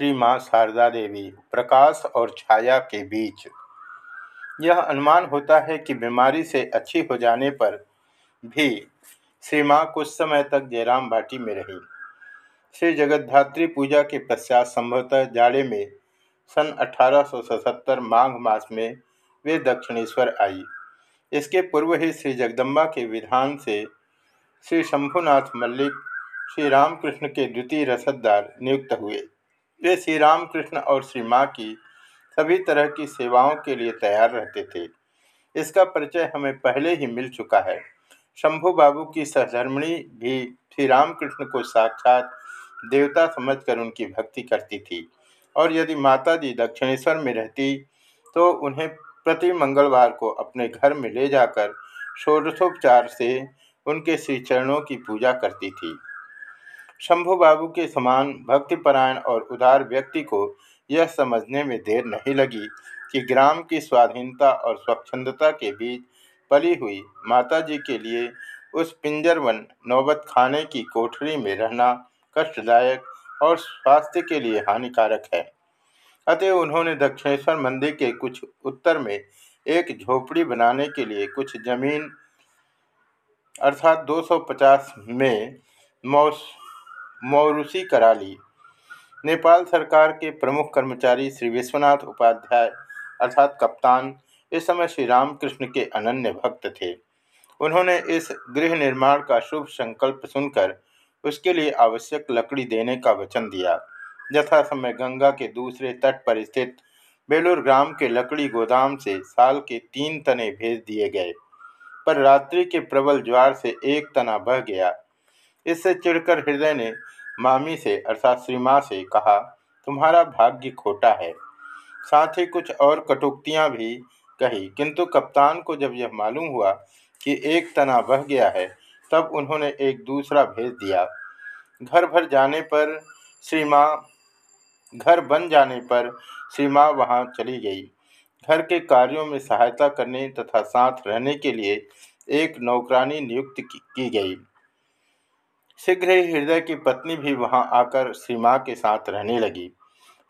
श्री माँ शारदा देवी, प्रकाश और छाया के बीच। यह अनुमान होता है कि बीमारी से अच्छी हो जाने पर भी श्री माँ कुछ समय तक जयराम बाटी में रही। श्री जगद्धात्री पूजा के पश्चात संभवतः जाड़े में सन 1877 माघ मास में वे दक्षिणेश्वर आई। इसके पूर्व ही श्री जगदम्बा के विधान से श्री शंभुनाथ मल्लिक, श्री रामकृष्ण के द्वितीय रसददार नियुक्त हुए। वे श्री रामकृष्ण और श्री माँ की सभी तरह की सेवाओं के लिए तैयार रहते थे। इसका परिचय हमें पहले ही मिल चुका है। शंभु बाबू की सहधर्मिणी भी श्री रामकृष्ण को साक्षात देवता समझकर उनकी भक्ति करती थी और यदि माता जी दक्षिणेश्वर में रहती तो उन्हें प्रति मंगलवार को अपने घर में ले जाकर षोडशोपचार से उनके श्री चरणों की पूजा करती थी। शंभु बाबू के समान भक्तिपरायण और उदार व्यक्ति को यह समझने में देर नहीं लगी कि ग्राम की स्वाधीनता और स्वच्छंदता के बीच पली हुई माताजी के लिए उस पिंजरवन नौबत खाने की कोठरी में रहना कष्टदायक और स्वास्थ्य के लिए हानिकारक है। अतः उन्होंने दक्षिणेश्वर मंदिर के कुछ उत्तर में एक झोपड़ी बनाने के लिए कुछ ज़मीन अर्थात 250 में मौस मौरूसी करा ली। नेपाल सरकार के प्रमुख कर्मचारी श्री विश्वनाथ उपाध्याय अर्थात कप्तान इस समय श्री रामकृष्ण के अनन्य भक्त थे। उन्होंने इस गृह निर्माण का शुभ संकल्प सुनकर उसके लिए आवश्यक लकड़ी देने का वचन दिया। यथा समय गंगा के दूसरे तट पर स्थित बेलूर ग्राम के लकड़ी गोदाम से साल के तीन तने भेज दिए गए, पर रात्रि के प्रबल ज्वार से एक तना बह गया। इससे चिड़कर हृदय ने मामी से अर्थात श्री से कहा, तुम्हारा भाग्य खोटा है। साथ ही कुछ और कटुक्तियाँ भी कही, किंतु कप्तान को जब यह मालूम हुआ कि एक तना बह गया है, तब उन्होंने एक दूसरा भेज दिया। घर भर जाने पर श्री घर बन जाने पर श्री माँ वहाँ चली गई। घर के कार्यों में सहायता करने तथा साथ रहने के लिए एक नौकरानी नियुक्त की गई। शीघ्र ही हृदय की पत्नी भी वहाँ आकर श्री माँ के साथ रहने लगी।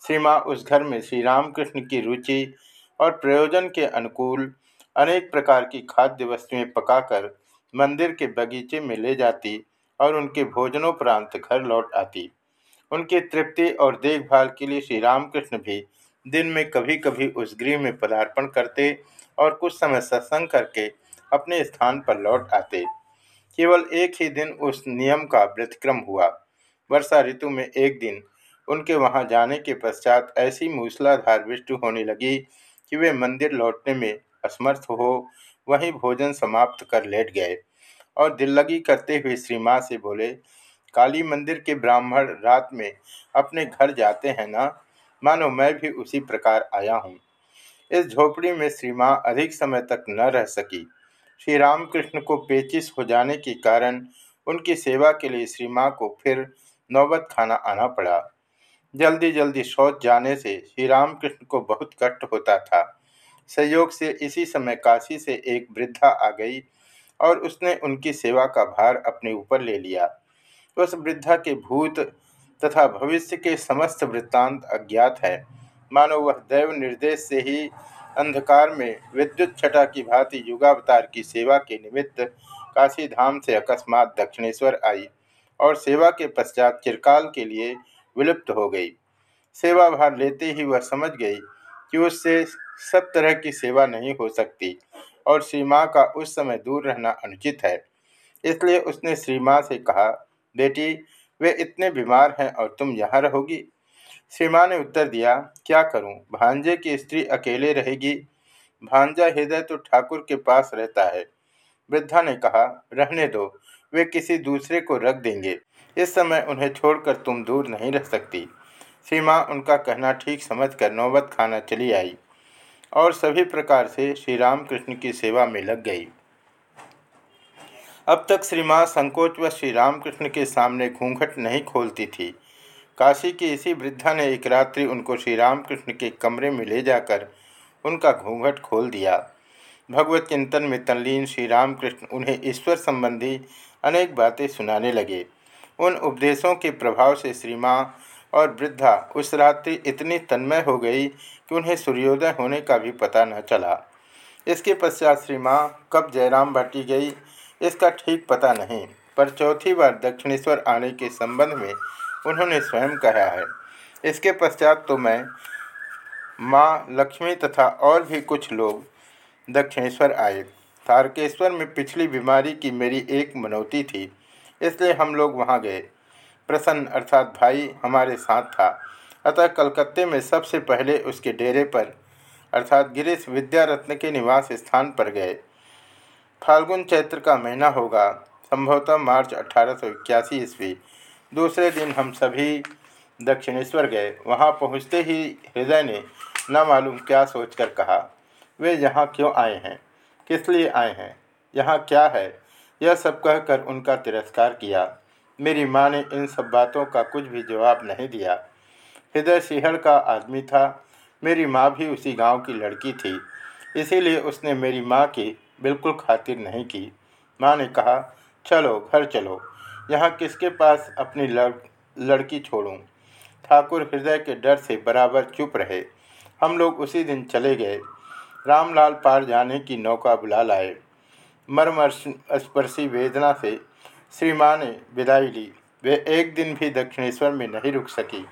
श्री उस घर में श्री रामकृष्ण की रुचि और प्रयोजन के अनुकूल अनेक प्रकार की खाद्य वस्तुएँ पकाकर मंदिर के बगीचे में ले जाती और उनके भोजनोपरांत घर लौट आती। उनकी तृप्ति और देखभाल के लिए श्री रामकृष्ण भी दिन में कभी कभी उस गृह में पदार्पण करते और कुछ समय सत्संग करके अपने स्थान पर लौट आते। केवल एक ही दिन उस नियम का व्यतिक्रम हुआ। वर्षा ऋतु में एक दिन उनके वहाँ जाने के पश्चात ऐसी मूसलाधार वृष्टि होने लगी कि वे मंदिर लौटने में असमर्थ हो, वहीं भोजन समाप्त कर लेट गए और दिल लगी करते हुए श्री माँ से बोले, काली मंदिर के ब्राह्मण रात में अपने घर जाते हैं ना? मानो मैं भी उसी प्रकार आया हूँ। इस झोपड़ी में श्री माँ अधिक समय तक न रह सकी। श्री रामकृष्ण को पेचिस हो जाने के कारण उनकी सेवा के लिए श्री माँ को फिर नौबत खाना आना पड़ा। जल्दी जल्दी शौच जाने से श्री रामकृष्ण को बहुत कष्ट होता था। संयोग से इसी समय काशी से एक वृद्धा आ गई और उसने उनकी सेवा का भार अपने ऊपर ले लिया। उस वृद्धा के भूत तथा भविष्य के समस्त वृत्तांत अज्ञात है। मानो वह दैव निर्देश से ही अंधकार में विद्युत छटा की भांति युगावतार की सेवा के निमित्त काशी धाम से अकस्मात दक्षिणेश्वर आई और सेवा के पश्चात चिरकाल के लिए विलुप्त हो गई। सेवा भार लेते ही वह समझ गई कि उससे सब तरह की सेवा नहीं हो सकती और श्री माँ का उस समय दूर रहना अनुचित है। इसलिए उसने श्री माँ से कहा, बेटी, वे इतने बीमार हैं और तुम यहाँ रहोगी? सीमा ने उत्तर दिया, क्या करूँ? भांजे की स्त्री अकेले रहेगी? भांजा हृदय तो ठाकुर के पास रहता है। वृद्धा ने कहा, रहने दो, वे किसी दूसरे को रख देंगे। इस समय उन्हें छोड़कर तुम दूर नहीं रह सकती। सीमा उनका कहना ठीक समझकर नौबत खाना चली आई और सभी प्रकार से श्री रामकृष्ण की सेवा में लग गई। अब तक श्री माँ संकोच व श्री रामकृष्ण के सामने घूंघट नहीं खोलती थी। काशी की इसी वृद्धा ने एक रात्रि उनको श्री रामकृष्ण के कमरे में ले जाकर उनका घूंघट खोल दिया। भगवत चिंतन में तल्लीन श्री रामकृष्ण उन्हें ईश्वर संबंधी अनेक बातें सुनाने लगे। उन उपदेशों के प्रभाव से श्री और वृद्धा उस रात्रि इतनी तन्मय हो गई कि उन्हें सूर्योदय होने का भी पता न चला। इसके पश्चात श्री माँ कब जयराम बाटी गई, इसका ठीक पता नहीं, पर चौथी बार दक्षिणेश्वर आने के संबंध में उन्होंने स्वयं कहा है। इसके पश्चात तो मैं, माँ लक्ष्मी तथा और भी कुछ लोग दक्षिणेश्वर आए। तारकेश्वर में पिछली बीमारी की मेरी एक मनौती थी, इसलिए हम लोग वहाँ गए। प्रसन्न अर्थात भाई हमारे साथ था। अतः कलकत्ते में सबसे पहले उसके डेरे पर, अर्थात गिरीश विद्यारत्न के निवास स्थान पर गए। फाल्गुन चैत्र का महीना होगा, संभवतः मार्च अठारह सौ इक्यासी ईस्वी। दूसरे दिन हम सभी दक्षिणेश्वर गए। वहाँ पहुँचते ही हृदय ने न मालूम क्या सोचकर कहा, वे यहाँ क्यों आए हैं? किस लिए आए हैं? यहाँ क्या है? यह सब कहकर उनका तिरस्कार किया। मेरी माँ ने इन सब बातों का कुछ भी जवाब नहीं दिया। हृदय सिहड़ का आदमी था। मेरी माँ भी उसी गाँव की लड़की थी। इसीलिए उसने मेरी माँ की बिल्कुल खातिर नहीं की। माँ ने कहा, चलो, घर चलो। यहाँ किसके पास अपनी लड़, लड़की छोड़ूं? ठाकुर हृदय के डर से बराबर चुप रहे। हम लोग उसी दिन चले गए। रामलाल पार जाने की नौका बुला लाए। मर्म स्पर्शी वेदना से श्री माँ ने विदाई ली। वे एक दिन भी दक्षिणेश्वर में नहीं रुक सकी।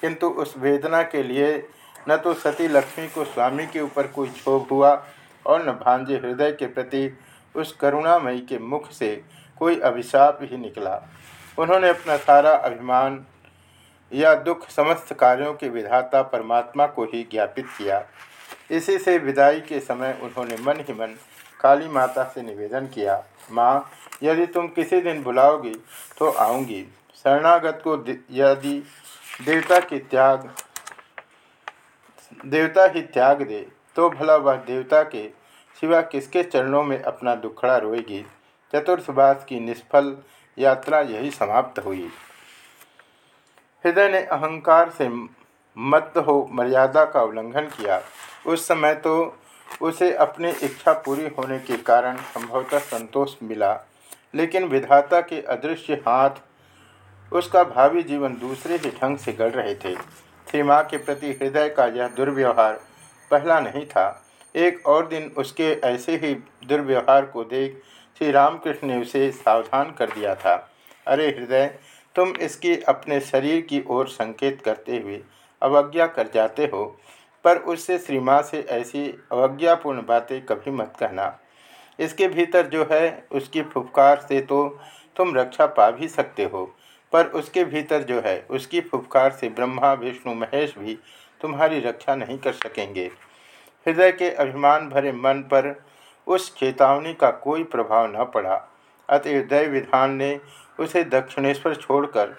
किंतु उस वेदना के लिए न तो सती लक्ष्मी को स्वामी के ऊपर कोई क्षोभ हुआ और न भांजे हृदय के प्रति उस करुणामयी के मुख से कोई अभिशाप ही निकला। उन्होंने अपना सारा अभिमान या दुख समस्त कार्यों के विधाता परमात्मा को ही ज्ञापित किया। इसी से विदाई के समय उन्होंने मन ही मन काली माता से निवेदन किया, माँ, यदि तुम किसी दिन बुलाओगी तो आऊँगी। शरणागत को यदि देवता की त्याग, देवता ही त्याग दे तो भला वह देवता के सिवा किसके चरणों में अपना दुखड़ा रोएगी? चतुर्थवास की निष्फल यात्रा यही समाप्त हुई। हृदय ने अहंकार से मत हो मर्यादा का उल्लंघन किया। उस समय तो उसे अपनी इच्छा पूरी होने के कारण संभवतः संतोष मिला, लेकिन विधाता के अदृश्य हाथ उसका भावी जीवन दूसरे ही ढंग से गढ़ रहे थे। श्री माँ के प्रति हृदय का यह दुर्व्यवहार पहला नहीं था। एक और दिन उसके ऐसे ही दुर्व्यवहार को देख श्री रामकृष्ण ने उसे सावधान कर दिया था। अरे हृदय, तुम इसकी अपने शरीर की ओर संकेत करते हुए अवज्ञा कर जाते हो, पर उससे श्री माँ से ऐसी अवज्ञापूर्ण बातें कभी मत कहना। इसके भीतर जो है, उसकी फुफकार से तो तुम रक्षा पा भी सकते हो, पर उसके भीतर जो है, उसकी फुफकार से ब्रह्मा, विष्णु, महेश भी तुम्हारी रक्षा नहीं कर सकेंगे। हृदय के अभिमान भरे मन पर उस चेतावनी का कोई प्रभाव न पड़ा। अतएव दय विधान ने उसे दक्षिणेश्वर छोड़कर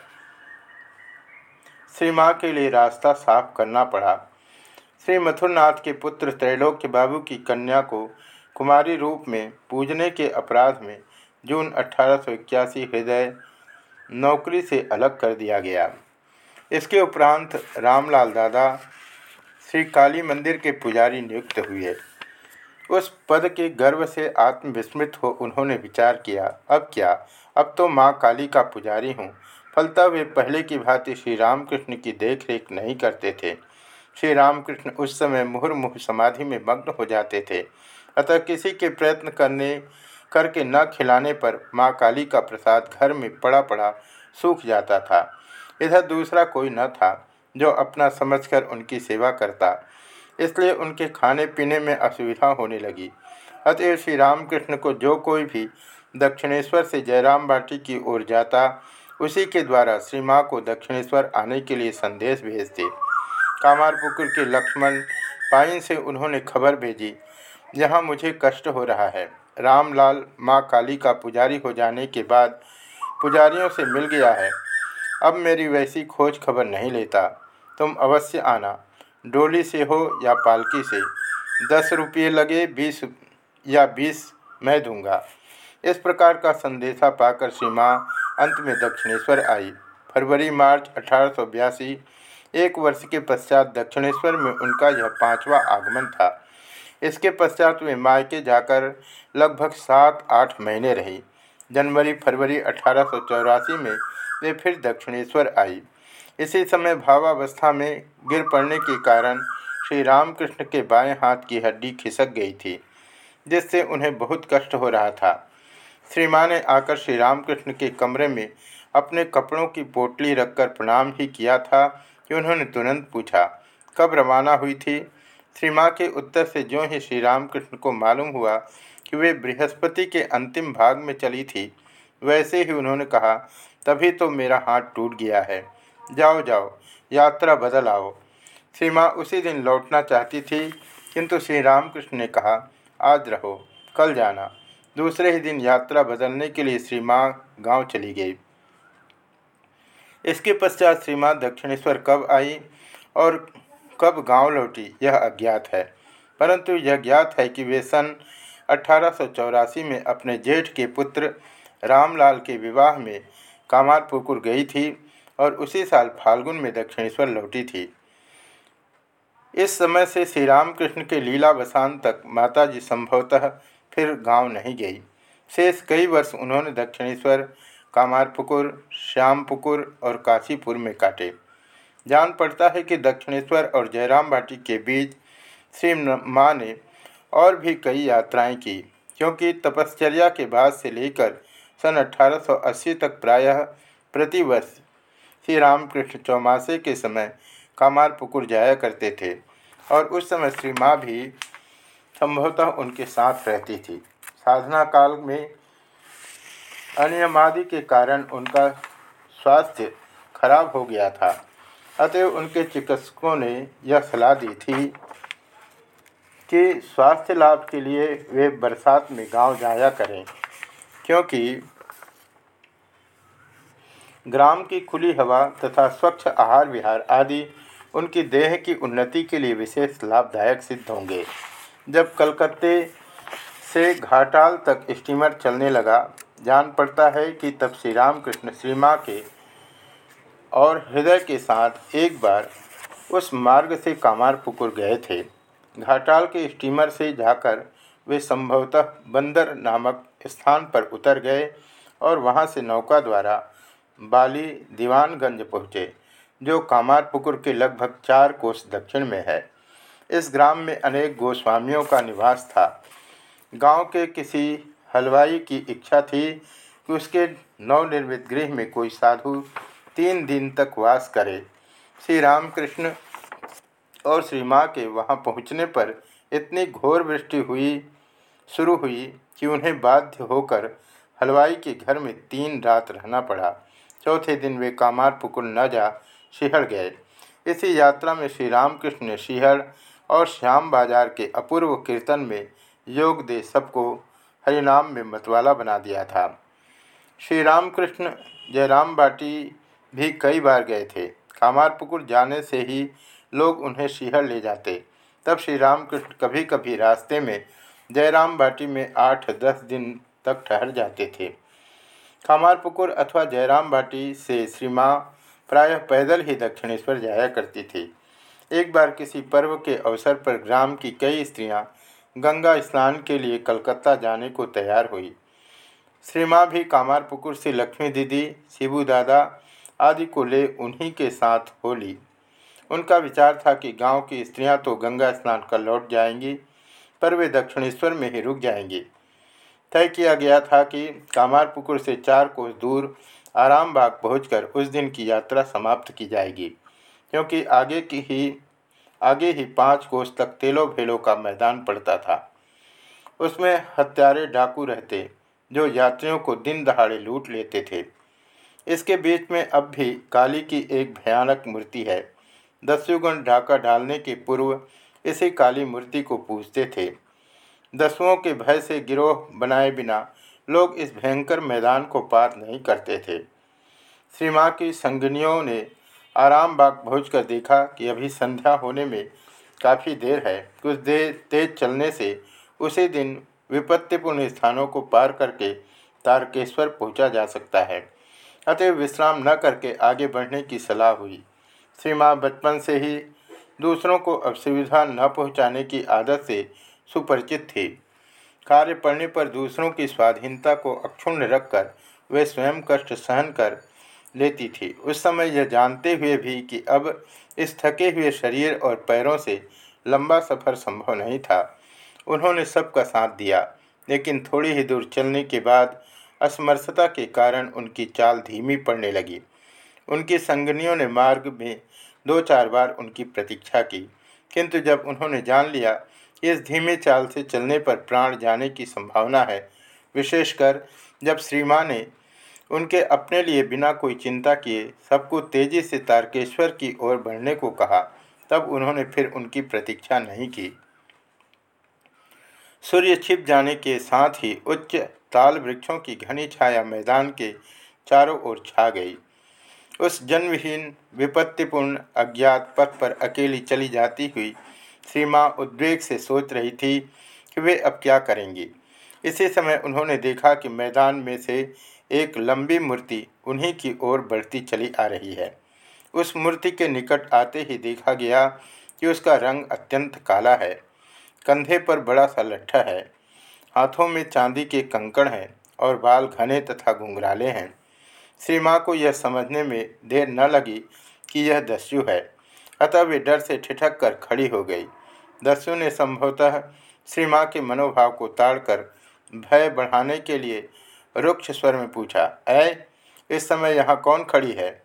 श्री माँ के लिए रास्ता साफ़ करना पड़ा। श्री मथुरनाथ के पुत्र त्रैलोक्य बाबू की कन्या को कुमारी रूप में पूजने के अपराध में जून अठारह हृदय नौकरी से अलग कर दिया गया। इसके उपरांत रामलाल दादा श्री काली मंदिर के पुजारी नियुक्त हुए। उस पद के गर्व से आत्मविस्मृत हो उन्होंने विचार किया, अब क्या? अब तो माँ काली का पुजारी हूँ। फलता वे पहले की भांति श्री रामकृष्ण की देखरेख नहीं करते थे। श्री रामकृष्ण उस समय मुहुर्मुह समाधि में मग्न हो जाते थे। अतः किसी के प्रयत्न करने, करके न खिलाने पर माँ काली का प्रसाद घर में पड़ा पड़ा सूख जाता था। इधर दूसरा कोई न था, जो अपना समझकर उनकी सेवा करता। इसलिए उनके खाने पीने में असुविधा होने लगी। अतएव श्री रामकृष्ण को जो कोई भी दक्षिणेश्वर से जयराम बाटी की ओर जाता, उसी के द्वारा श्री माँ को दक्षिणेश्वर आने के लिए संदेश भेजते। कामारपुकुर के लक्ष्मण पाइन से उन्होंने खबर भेजी, यहाँ मुझे कष्ट हो रहा है। रामलाल, माँ काली का पुजारी हो जाने के बाद पुजारियों से मिल गया है। अब मेरी वैसी खोज खबर नहीं लेता। तुम अवश्य आना। डोली से हो या पालकी से, दस रुपये लगे, बीस या बीस मैं दूँगा। इस प्रकार का संदेशा पाकर श्री अंत में दक्षिणेश्वर आई। फरवरी, मार्च अठारह एक वर्ष के पश्चात दक्षिणेश्वर में उनका यह पांचवा आगमन था। इसके पश्चात वे मायके जाकर लगभग सात, आठ महीने रही। जनवरी, फरवरी अठारह सौ चौरासी में वे फिर दक्षिणेश्वर आई। इसी समय भावावस्था में गिर पड़ने के कारण श्री रामकृष्ण के बाएँ हाथ की हड्डी खिसक गई थी, जिससे उन्हें बहुत कष्ट हो रहा था। श्री माँ ने आकर श्री रामकृष्ण के कमरे में अपने कपड़ों की पोटली रखकर प्रणाम ही किया था कि उन्होंने तुरंत पूछा, कब रवाना हुई थी? श्री माँ के उत्तर से जो ही श्री रामकृष्ण को मालूम हुआ कि वे बृहस्पति के अंतिम भाग में चली थी, वैसे ही उन्होंने कहा, तभी तो मेरा हाथ टूट गया है। जाओ जाओ, यात्रा बदल आओ। श्री माँ उसी दिन लौटना चाहती थी, किंतु श्री रामकृष्ण ने कहा, आज रहो, कल जाना। दूसरे ही दिन यात्रा बदलने के लिए श्री माँ गाँव चली गई। इसके पश्चात श्री माँ दक्षिणेश्वर कब आई और कब गाँव लौटी, यह अज्ञात है। परंतु यह ज्ञात है कि वे सन अठारह में अपने जेठ के पुत्र रामलाल के विवाह में कामारपुकुर गई थी। और उसी साल फाल्गुन में दक्षिणेश्वर लौटी थी। इस समय से श्री रामकृष्ण के लीला बसान तक माताजी संभवतः फिर गाँव नहीं गई। शेष कई वर्ष उन्होंने दक्षिणेश्वर, कामारपुकुर, श्यामपुकुर और काशीपुर में काटे। जान पड़ता है कि दक्षिणेश्वर और जयराम भाटी के बीच श्री माँ ने और भी कई यात्राएँ की, क्योंकि तपश्चर्या के बाद से लेकर सन 1880 तक प्रायः प्रतिवर्ष श्री रामकृष्ण चौमासे के समय कामारपुकुर जाया करते थे और उस समय श्री माँ भी संभवतः उनके साथ रहती थी। साधना काल में अनियमादि के कारण उनका स्वास्थ्य खराब हो गया था। अतएव उनके चिकित्सकों ने यह सलाह दी थी कि स्वास्थ्य लाभ के लिए वे बरसात में गाँव जाया करें, क्योंकि ग्राम की खुली हवा तथा स्वच्छ आहार विहार आदि उनकी देह की उन्नति के लिए विशेष लाभदायक सिद्ध होंगे। जब कलकत्ते से घाटाल तक स्टीमर चलने लगा, जान पड़ता है कि तब श्री रामकृष्ण श्री माँ के और हृदय के साथ एक बार उस मार्ग से कामार पुकुर गए थे। घाटाल के स्टीमर से जाकर वे संभवतः बंदर नामक स्थान पर उतर गए और वहाँ से नौका द्वारा बाली दीवानगंज पहुँचे, जो कामारपुकुर के लगभग चार कोस दक्षिण में है। इस ग्राम में अनेक गोस्वामियों का निवास था। गाँव के किसी हलवाई की इच्छा थी कि उसके नवनिर्मित गृह में कोई साधु तीन दिन तक वास करे। श्री रामकृष्ण और श्री माँ के वहाँ पहुँचने पर इतनी घोर वृष्टि हुई, शुरू हुई कि उन्हें बाध्य होकर हलवाई के घर में तीन रात रहना पड़ा। चौथे दिन वे कामार पुकुर न जा, शिहर गए। इसी यात्रा में श्री रामकृष्ण ने शिहर और श्याम बाज़ार के अपूर्व कीर्तन में योग दे सबको हरिनाम में मतवाला बना दिया था। श्री रामकृष्ण जयराम बाटी भी कई बार गए थे। कामारपुकुर जाने से ही लोग उन्हें शिहर ले जाते। तब श्री रामकृष्ण कभी कभी रास्ते में जयराम बाटी में आठ दस दिन तक ठहर जाते थे। कामारपुकुर अथवा जयराम बाटी से श्री माँ प्रायः पैदल ही दक्षिणेश्वर जाया करती थी। एक बार किसी पर्व के अवसर पर ग्राम की कई स्त्रियाँ गंगा स्नान के लिए कलकत्ता जाने को तैयार हुई। श्री माँ भी कामारपुकुर से लक्ष्मी दीदी, शिबू दादा आदि को ले उन्हीं के साथ हो ली। उनका विचार था कि गाँव की स्त्रियाँ तो गंगा स्नान कर लौट जाएँगी, पर वे दक्षिणेश्वर में ही रुक जाएँगी। तय किया गया था कि कामारपुकुर से चार कोस दूर आराम बाग पहुँच उस दिन की यात्रा समाप्त की जाएगी, क्योंकि आगे की ही, आगे ही पाँच कोस तक तेलो भेलो का मैदान पड़ता था। उसमें हत्यारे डाकू रहते, जो यात्रियों को दिन दहाड़े लूट लेते थे। इसके बीच में अब भी काली की एक भयानक मूर्ति है। दस्युगण ढाका डालने के पूर्व इसी काली मूर्ति को पूजते थे। दसुओं के भय से गिरोह बनाए बिना लोग इस भयंकर मैदान को पार नहीं करते थे। श्री माँ की संगनियों ने आराम बाग पहुँच कर देखा कि अभी संध्या होने में काफ़ी देर है। कुछ देर तेज चलने से उसी दिन विपत्तिपूर्ण स्थानों को पार करके तारकेश्वर पहुँचा जा सकता है। अतएव विश्राम न करके आगे बढ़ने की सलाह हुई। श्री माँ बचपन से ही दूसरों को असुविधा न पहुँचाने की आदत से सुपरिचित थी। कार्य पड़ने पर दूसरों की स्वाधीनता को अक्षुण्ण रखकर वे स्वयं कष्ट सहन कर लेती थी। उस समय यह जानते हुए भी कि अब इस थके हुए शरीर और पैरों से लंबा सफ़र संभव नहीं था। उन्होंने सबका साथ दिया, लेकिन थोड़ी ही दूर चलने के बाद असमर्थता के कारण उनकी चाल धीमी पड़ने लगी। उनकी संगनियों ने मार्ग में दो चार बार उनकी प्रतीक्षा की, किंतु जब उन्होंने जान लिया इस धीमे चाल से चलने पर प्राण जाने की संभावना है। विशेषकर जब श्री ने उनके अपने लिए बिना कोई चिंता किए सबको तेज़ी से तारकेश्वर की ओर बढ़ने को कहा, तब उन्होंने फिर उनकी प्रतीक्षा नहीं की। सूर्य छिप जाने के साथ ही उच्च ताल वृक्षों की घनी छाया मैदान के चारों ओर छा गई। उस जन्महीन, विपत्तिपूर्ण, अज्ञात पथ पर अकेली चली जाती हुई श्री माँ उद्वेग से सोच रही थी कि वे अब क्या करेंगी। इसी समय उन्होंने देखा कि मैदान में से एक लंबी मूर्ति उन्हीं की ओर बढ़ती चली आ रही है। उस मूर्ति के निकट आते ही देखा गया कि उसका रंग अत्यंत काला है। कंधे पर बड़ा सा लट्ठा है। हाथों में चांदी के कंकड़ हैं और बाल घने तथा घुंघराले हैं। श्री माँ को यह समझने में देर न लगी कि यह दस्यु है। अतः वे डर से ठिठक कर खड़ी हो गई। दस्यु ने संभवतः श्री माँ के मनोभाव को ताड़कर भय बढ़ाने के लिए रुक्ष स्वर में पूछा, ऐ, इस समय यहाँ कौन खड़ी है?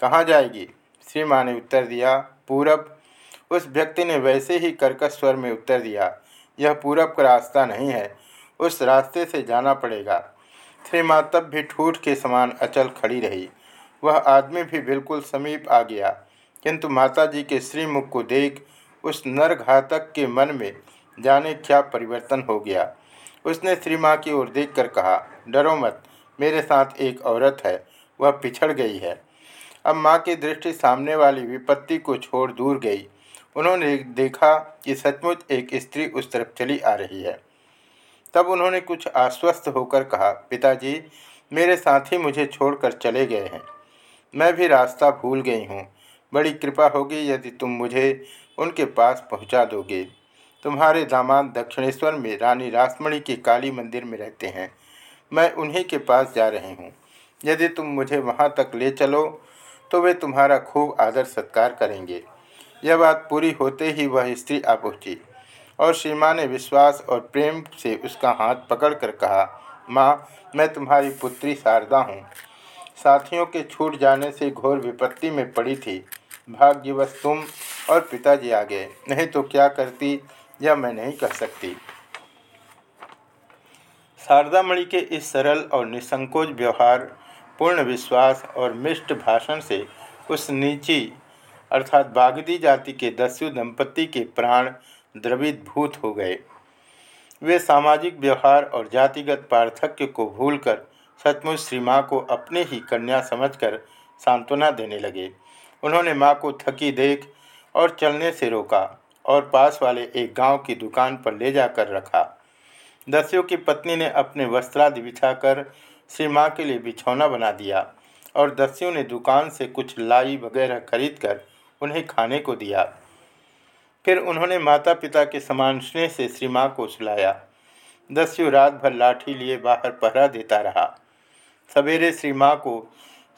कहाँ जाएगी? श्री माँ ने उत्तर दिया, पूरब। उस व्यक्ति ने वैसे ही कर्कश स्वर में उत्तर दिया, यह पूरब का रास्ता नहीं है, उस रास्ते से जाना पड़ेगा। श्री माँ तब भी ठूठ के समान अचल खड़ी रही। वह आदमी भी बिल्कुल समीप आ गया। किंतु माताजी के श्रीमुख को देख उस नरघातक के मन में जाने क्या परिवर्तन हो गया। उसने श्री माँ की ओर देख कर कहा, डरो मत, मेरे साथ एक औरत है, वह पिछड़ गई है। अब माँ की दृष्टि सामने वाली विपत्ति को छोड़ दूर गई। उन्होंने देखा कि सचमुच एक स्त्री उस तरफ़ चली आ रही है। तब उन्होंने कुछ आश्वस्त होकर कहा, पिताजी, मेरे साथी मुझे छोड़कर चले गए हैं। मैं भी रास्ता भूल गई हूँ। बड़ी कृपा होगी यदि तुम मुझे उनके पास पहुँचा दोगे। तुम्हारे दामाद दक्षिणेश्वर में रानी रासमणी के काली मंदिर में रहते हैं। मैं उन्हीं के पास जा रही हूँ। यदि तुम मुझे वहाँ तक ले चलो तो वे तुम्हारा खूब आदर सत्कार करेंगे। यह बात पूरी होते ही वह स्त्री आ पहुँची और श्रीमा ने विश्वास और प्रेम से उसका हाथ पकड़कर कहा, माँ, मैं तुम्हारी पुत्री शारदा हूँ। साथियों के छूट जाने से घोर विपत्ति में पड़ी थी। भाग्यवश तुम और पिताजी आ गए। नहीं तो क्या करती यह मैं नहीं कह सकती। शारदामणि के इस सरल और निसंकोच व्यवहार, पूर्ण विश्वास और मिष्ट भाषण से उस नीची, अर्थात बागदी जाति के दस्यु दंपति के प्राण द्रवित भूत हो गए। वे सामाजिक व्यवहार और जातिगत पार्थक्य को भूलकर सचमुच श्री को अपने ही कन्या समझकर सांत्वना देने लगे। उन्होंने माँ को थकी देख और चलने से रोका और पास वाले एक गाँव की दुकान पर ले जाकर रखा। दस्यु की पत्नी ने अपने वस्त्रादि बिछाकर श्री माँ के लिए बिछौना बना दिया और दस्यु ने दुकान से कुछ लाई वगैरह खरीद कर उन्हें खाने को दिया। फिर उन्होंने माता पिता के समान स्नेह से श्री माँ को सुलाया। दस्यु रात भर लाठी लिए बाहर पहरा देता रहा। सवेरे श्री माँ को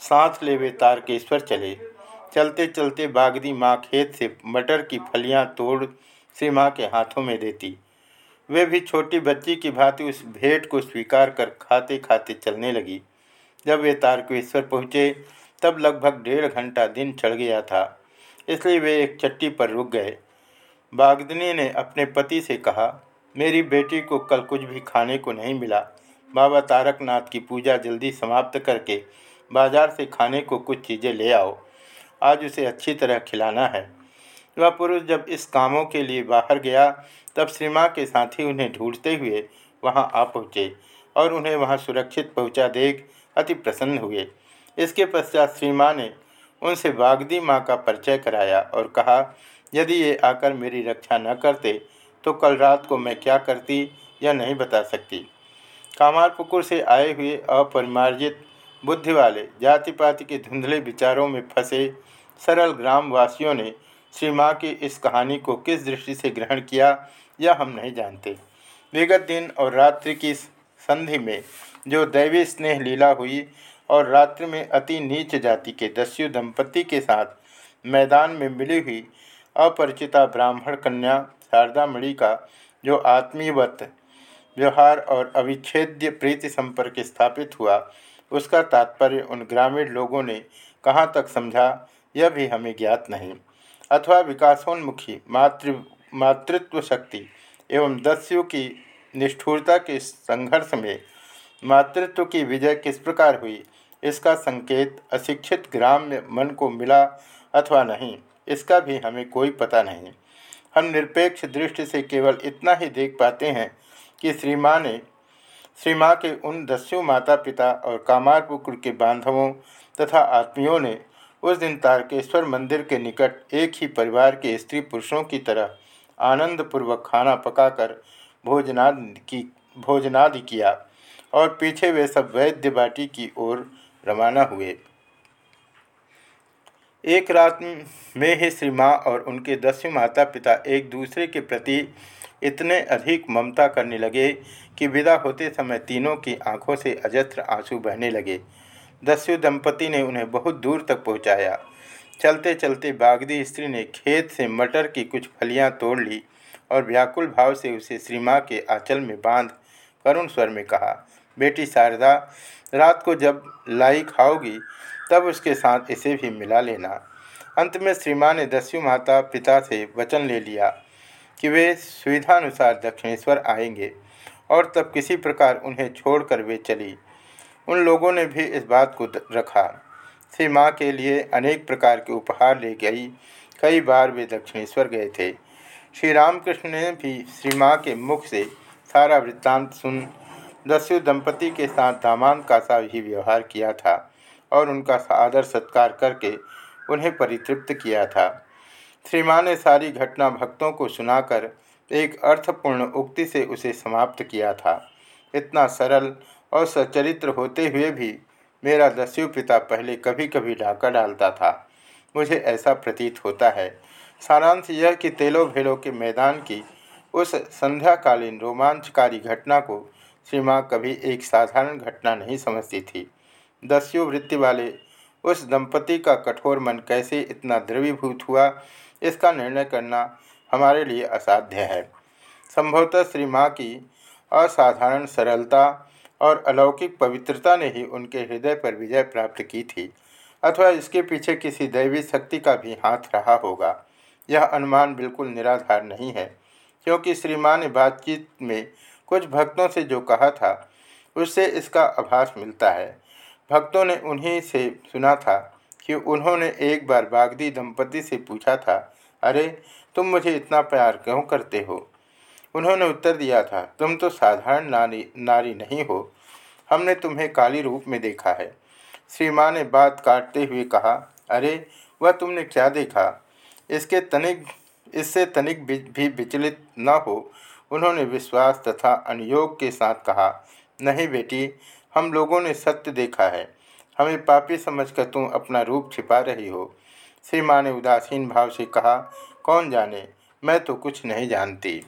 साथ ले वे तारकेश्वर चले। चलते चलते बागदी माँ खेत से मटर की फलियाँ तोड़ श्री माँ के हाथों में देती। वे भी छोटी बच्ची की भांति उस भेंट को स्वीकार कर खाते खाते चलने लगी। जब वे तारकेश्वर पहुँचे, तब लगभग डेढ़ घंटा दिन चढ़ गया था। इसलिए वे एक चट्टी पर रुक गए। बागदनी ने अपने पति से कहा, मेरी बेटी को कल कुछ भी खाने को नहीं मिला। बाबा तारकनाथ की पूजा जल्दी समाप्त करके बाज़ार से खाने को कुछ चीज़ें ले आओ। आज उसे अच्छी तरह खिलाना है। वह पुरुष जब इस कामों के लिए बाहर गया, तब श्री माँ के साथी उन्हें ढूंढते हुए वहाँ आ पहुँचे और उन्हें वहाँ सुरक्षित पहुँचा देख अति प्रसन्न हुए। इसके पश्चात श्री ने उनसे बागदी माँ का परिचय कराया और कहा, यदि ये आकर मेरी रक्षा न करते तो कल रात को मैं क्या करती यह नहीं बता सकती? कामारपुकुर से आए हुए अपरिमार्जित बुद्धि वाले जाति पाति के धुंधले विचारों में फंसे सरल ग्रामवासियों ने श्री माँ की इस कहानी को किस दृष्टि से ग्रहण किया, यह हम नहीं जानते। विगत दिन और रात्रि की संधि में जो दैवी स्नेह लीला हुई और रात्रि में अति नीच जाति के दस्यु दंपति के साथ मैदान में मिली हुई अपरिचिता ब्राह्मण कन्या शारदा मणि का जो आत्मीयवत व्यवहार और अविच्छेद्य प्रीति संपर्क स्थापित हुआ उसका तात्पर्य उन ग्रामीण लोगों ने कहाँ तक समझा, यह भी हमें ज्ञात नहीं। अथवा विकासोन्मुखी, मातृ, मातृत्व शक्ति एवं दस्यु की निष्ठुरता के संघर्ष में मातृत्व की विजय किस प्रकार हुई, इसका संकेत अशिक्षित ग्राम्य मन को मिला अथवा नहीं, इसका भी हमें कोई पता नहीं। हम निरपेक्ष दृष्टि से केवल इतना ही देख पाते हैं कि श्री माँ ने श्री माँ के उन दस्यु माता पिता और कामारपुकुर के बांधवों तथा आत्मियों ने उस दिन तारकेश्वर मंदिर के निकट एक ही परिवार के स्त्री पुरुषों की तरह आनंदपूर्वक खाना पकाकर भोजनादि की, भोजनादि किया और पीछे वे सब वैद्य बाटी की ओर रवाना हुए। एक रात में ही श्री माँ और उनके दस्यु माता पिता एक दूसरे के प्रति इतने अधिक ममता करने लगे कि विदा होते समय तीनों की आँखों से अजस्त्र आँसू बहने लगे। दस्यु दंपति ने उन्हें बहुत दूर तक पहुँचाया। चलते चलते बागदी स्त्री ने खेत से मटर की कुछ फलियाँ तोड़ ली और व्याकुल भाव से उसे श्रीमा के आंचल में बाँध करुण स्वर में कहा, बेटी शारदा, रात को जब लाई खाओगी तब उसके साथ इसे भी मिला लेना। अंत में श्रीमा ने दस्यु माता पिता से वचन ले लिया। कि वे सुविधानुसार दक्षिणेश्वर आएँगे और तब किसी प्रकार उन्हें छोड़कर वे चली। उन लोगों ने भी इस बात को रखा। श्री माँ के लिए अनेक प्रकार के उपहार ले गई। कई बार वे दक्षिणेश्वर गए थे। श्री रामकृष्ण ने भी श्री माँ के मुख से सारा वृत्तांत सुन, दस्यु दंपति के साथ दामान का सा ही व्यवहार किया था और उनका आदर सत्कार करके उन्हें परितृप्त किया था। श्री माँ ने सारी घटना भक्तों को सुनाकर एक अर्थपूर्ण उक्ति से उसे समाप्त किया था। इतना सरल और सचरित्र होते हुए भी मेरा दस्यु पिता पहले कभी कभी डाका डालता था। मुझे ऐसा प्रतीत होता है। सारांश यह कि तेलो भेलो के मैदान की उस संध्याकालीन रोमांचकारी घटना को श्री माँ कभी एक साधारण घटना नहीं समझती थी। दस्यु वृत्ति वाले उस दंपति का कठोर मन कैसे इतना द्रवीभूत हुआ इसका निर्णय करना हमारे लिए असाध्य है। संभवतः श्री माँ की असाधारण सरलता और अलौकिक पवित्रता ने ही उनके हृदय पर विजय प्राप्त की थी, अथवा इसके पीछे किसी दैवी शक्ति का भी हाथ रहा होगा। यह अनुमान बिल्कुल निराधार नहीं है, क्योंकि श्री माँ ने बातचीत में कुछ भक्तों से जो कहा था, उससे इसका आभास मिलता है। भक्तों ने उन्हीं से सुना था कि उन्होंने एक बार बागदी दंपति से पूछा था, अरे, तुम मुझे इतना प्यार क्यों करते हो? उन्होंने उत्तर दिया था, तुम तो साधारण नारी नारी नहीं हो। हमने तुम्हें काली रूप में देखा है। श्री माँ ने बात काटते हुए कहा, अरे, वह तुमने क्या देखा? इसके तनिक, इससे तनिक भी विचलित न हो। उन्होंने विश्वास तथा अनुयोग के साथ कहा, नहीं बेटी, हम लोगों ने सत्य देखा है। हमें पापी समझकर तुम अपना रूप छिपा रही हो। श्री ने उदासीन भाव से कहा, कौन जाने? मैं तो कुछ नहीं जानती।